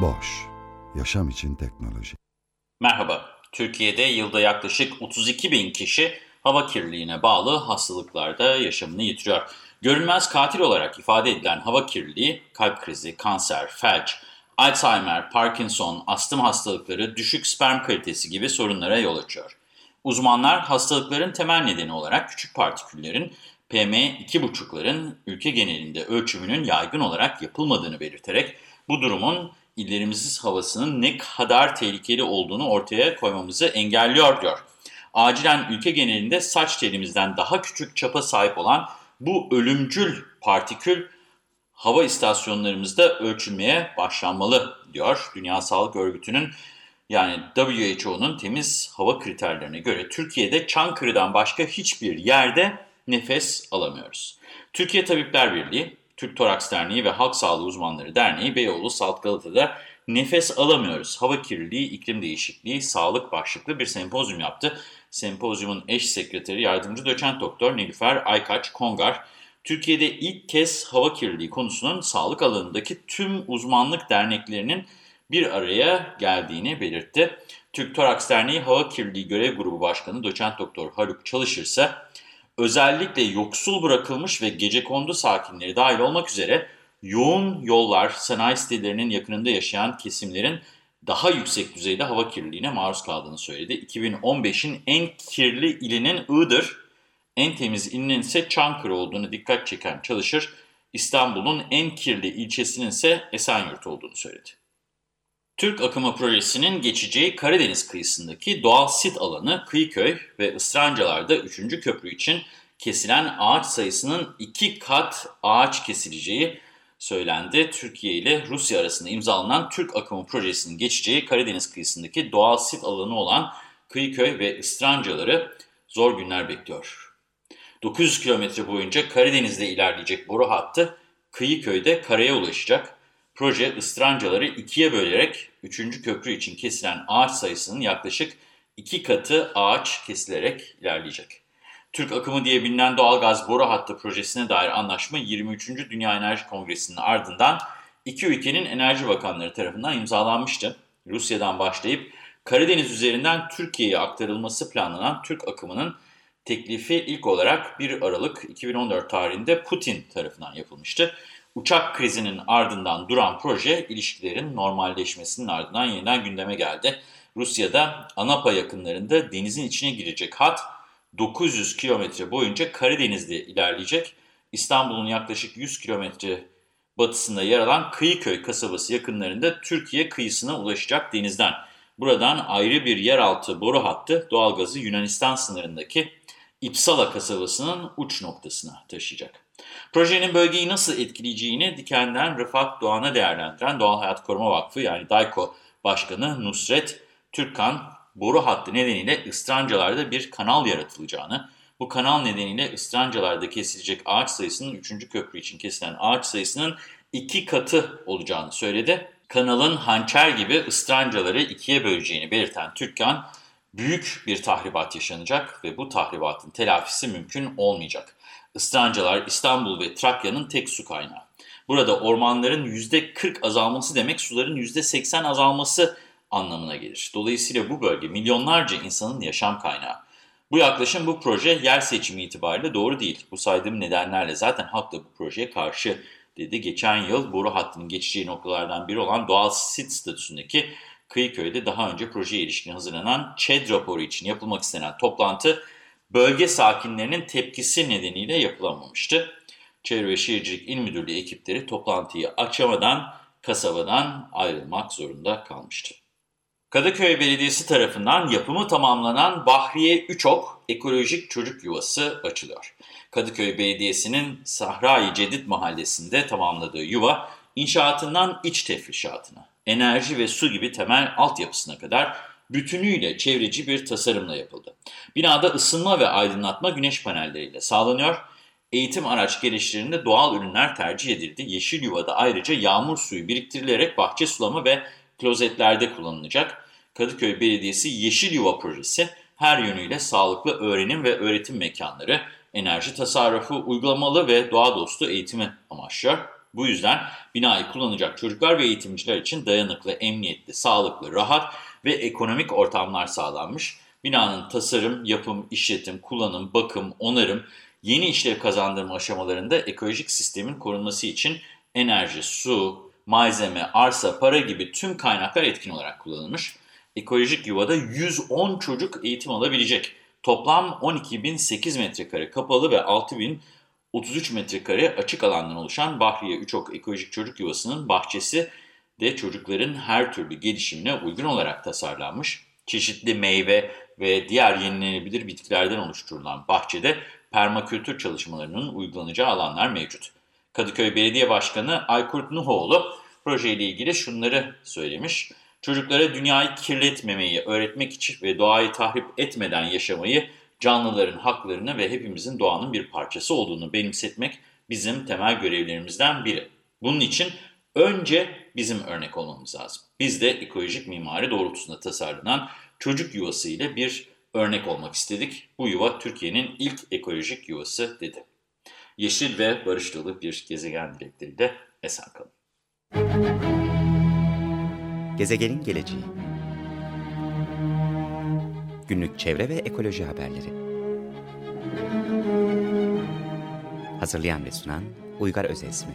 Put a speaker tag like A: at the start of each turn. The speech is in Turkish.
A: Boş, yaşam için teknoloji.
B: Merhaba, Türkiye'de yılda yaklaşık 32 bin kişi hava kirliliğine bağlı hastalıklarda yaşamını yitiriyor. Görünmez katil olarak ifade edilen hava kirliliği, kalp krizi, kanser, felç, Alzheimer, Parkinson, astım hastalıkları, düşük sperm kalitesi gibi sorunlara yol açıyor. Uzmanlar hastalıkların temel nedeni olarak küçük partiküllerin PM2,5'ların ülke genelinde ölçümünün yaygın olarak yapılmadığını belirterek bu durumun illerimiz havasının ne kadar tehlikeli olduğunu ortaya koymamızı engelliyor diyor. Acilen ülke genelinde saç telimizden daha küçük çapa sahip olan bu ölümcül partikül hava istasyonlarımızda ölçülmeye başlanmalı diyor. Dünya Sağlık Örgütü'nün yani WHO'nun temiz hava kriterlerine göre Türkiye'de Çankırı'dan başka hiçbir yerde nefes alamıyoruz. Türkiye Tabipler Birliği, Türk Toraks Derneği ve Halk Sağlığı Uzmanları Derneği Beyoğlu Salt Galata'da nefes alamıyoruz. Hava kirliliği, iklim değişikliği, sağlık başlıklı bir sempozyum yaptı. Sempozyumun eş sekreteri yardımcı doçent doktor Nilüfer Aykaç Kongar, Türkiye'de ilk kez hava kirliliği konusunun sağlık alanındaki tüm uzmanlık derneklerinin bir araya geldiğini belirtti. Türk Toraks Derneği Hava Kirliliği Görev Grubu Başkanı Doçent Doktor Haluk Çalışırsa, özellikle yoksul bırakılmış ve gecekondu sakinleri dahil olmak üzere yoğun yollar, sanayi sitelerinin yakınında yaşayan kesimlerin daha yüksek düzeyde hava kirliliğine maruz kaldığını söyledi. 2015'in en kirli ilinin Iğdır, en temiz ilinin ise Çankırı olduğunu dikkat çeken çalışır, İstanbul'un en kirli ilçesinin ise Esenyurt olduğunu söyledi. Türk Akımı Projesi'nin geçeceği Karadeniz kıyısındaki doğal sit alanı Kıyıköy ve Israncalar'da 3. köprü için kesilen ağaç sayısının iki kat ağaç kesileceği söylendi. Türkiye ile Rusya arasında imzalanan Türk Akımı Projesi'nin geçeceği Karadeniz kıyısındaki doğal sit alanı olan Kıyıköy ve Israncaları zor günler bekliyor. 900 kilometre boyunca Karadeniz'de ilerleyecek boru hattı Kıyıköy'de karaya ulaşacak. Proje ıstrancaları ikiye bölerek 3. köprü için kesilen ağaç sayısının yaklaşık iki katı ağaç kesilerek ilerleyecek. Türk akımı diye bilinen doğalgaz boru hattı projesine dair anlaşma 23. Dünya Enerji Kongresi'nin ardından iki ülkenin enerji bakanları tarafından imzalanmıştı. Rusya'dan başlayıp Karadeniz üzerinden Türkiye'ye aktarılması planlanan Türk akımının teklifi ilk olarak 1 Aralık 2014 tarihinde Putin tarafından yapılmıştı. Uçak krizinin ardından duran proje ilişkilerin normalleşmesinin ardından yeniden gündeme geldi. Rusya'da Anapa yakınlarında denizin içine girecek hat 900 kilometre boyunca Karadeniz'de ilerleyecek. İstanbul'un yaklaşık 100 kilometre batısında yer alan Kıyıköy kasabası yakınlarında Türkiye kıyısına ulaşacak denizden. Buradan ayrı bir yeraltı boru hattı doğalgazı Yunanistan sınırındaki İpsala kasabasının uç noktasına taşıyacak. Projenin bölgeyi nasıl etkileyeceğini Diken'den Rıfat Doğan'a değerlendiren Doğal Hayat Koruma Vakfı yani DAYKO Başkanı Nusret Türkan, boru hattı nedeniyle ıstrancalarda bir kanal yaratılacağını, bu kanal nedeniyle ıstrancalarda kesilecek ağaç sayısının 3. köprü için kesilen ağaç sayısının iki katı olacağını söyledi. Kanalın hançer gibi ıstrancaları ikiye böleceğini belirten Türkan, büyük bir tahribat yaşanacak ve bu tahribatın telafisi mümkün olmayacak. Istrancalar İstanbul ve Trakya'nın tek su kaynağı. Burada ormanların %40 azalması demek suların %80 azalması anlamına gelir. Dolayısıyla bu bölge milyonlarca insanın yaşam kaynağı. Bu yaklaşım bu proje yer seçimi itibariyle doğru değil. Bu saydığım nedenlerle zaten halk da bu projeye karşı dedi. Geçen yıl boru hattının geçeceği noktalardan biri olan doğal sit statüsündeki Kıyıköy'de daha önce projeye ilişkin hazırlanan ÇED raporu için yapılmak istenen toplantı bölge sakinlerinin tepkisi nedeniyle yapılamamıştı. Çevre ve Şehircilik İl Müdürlüğü ekipleri toplantıyı açamadan kasabadan ayrılmak zorunda kalmıştı. Kadıköy Belediyesi tarafından yapımı tamamlanan Bahriye Üçok Ekolojik Çocuk Yuvası açılıyor. Kadıköy Belediyesi'nin Sahra-i Cedid mahallesinde tamamladığı yuva, inşaatından iç tefrişatına, enerji ve su gibi temel altyapısına kadar bütünüyle çevreci bir tasarımla yapıldı. Binada ısınma ve aydınlatma güneş panelleriyle sağlanıyor. Eğitim araç gelişlerinde doğal ürünler tercih edildi. Yeşil yuvada ayrıca yağmur suyu biriktirilerek bahçe sulama ve klozetlerde kullanılacak. Kadıköy Belediyesi Yeşil Yuva Projesi her yönüyle sağlıklı öğrenim ve öğretim mekanları, enerji tasarrufu, uygulamalı ve doğa dostu eğitimi amaçlıyor. Bu yüzden binayı kullanacak çocuklar ve eğitimciler için dayanıklı, emniyetli, sağlıklı, rahat ve ekonomik ortamlar sağlanmış. Binanın tasarım, yapım, işletim, kullanım, bakım, onarım, yeni işlev kazandırma aşamalarında ekolojik sistemin korunması için enerji, su, malzeme, arsa, para gibi tüm kaynaklar etkin olarak kullanılmış. Ekolojik yuvada 110 çocuk eğitim alabilecek. Toplam 12.008 metrekare kapalı ve 6.033 metrekare açık alandan oluşan Bahriye Üçok Ekolojik Çocuk Yuvası'nın bahçesi de çocukların her türlü gelişimine uygun olarak tasarlanmış. Çeşitli meyve ve diğer yenilenebilir bitkilerden oluşturulan bahçede permakültür çalışmalarının uygulanacağı alanlar mevcut. Kadıköy Belediye Başkanı Aykurt Nuhoğlu projeyle ilgili şunları söylemiş. Çocuklara dünyayı kirletmemeyi öğretmek için ve doğayı tahrip etmeden yaşamayı, canlıların haklarını ve hepimizin doğanın bir parçası olduğunu benimsetmek bizim temel görevlerimizden biri. Bunun için önce bizim örnek olmamız lazım. Biz de ekolojik mimari doğrultusunda tasarlanan çocuk yuvası ile bir örnek olmak istedik. Bu yuva Türkiye'nin ilk ekolojik yuvası dedi. Yeşil ve barış dolu bir gezegen dilekleriyle esen kalın.
C: Gezegenin geleceği Günlük çevre ve ekoloji haberleri Hazırlayan ve sunan Uygar Özesmi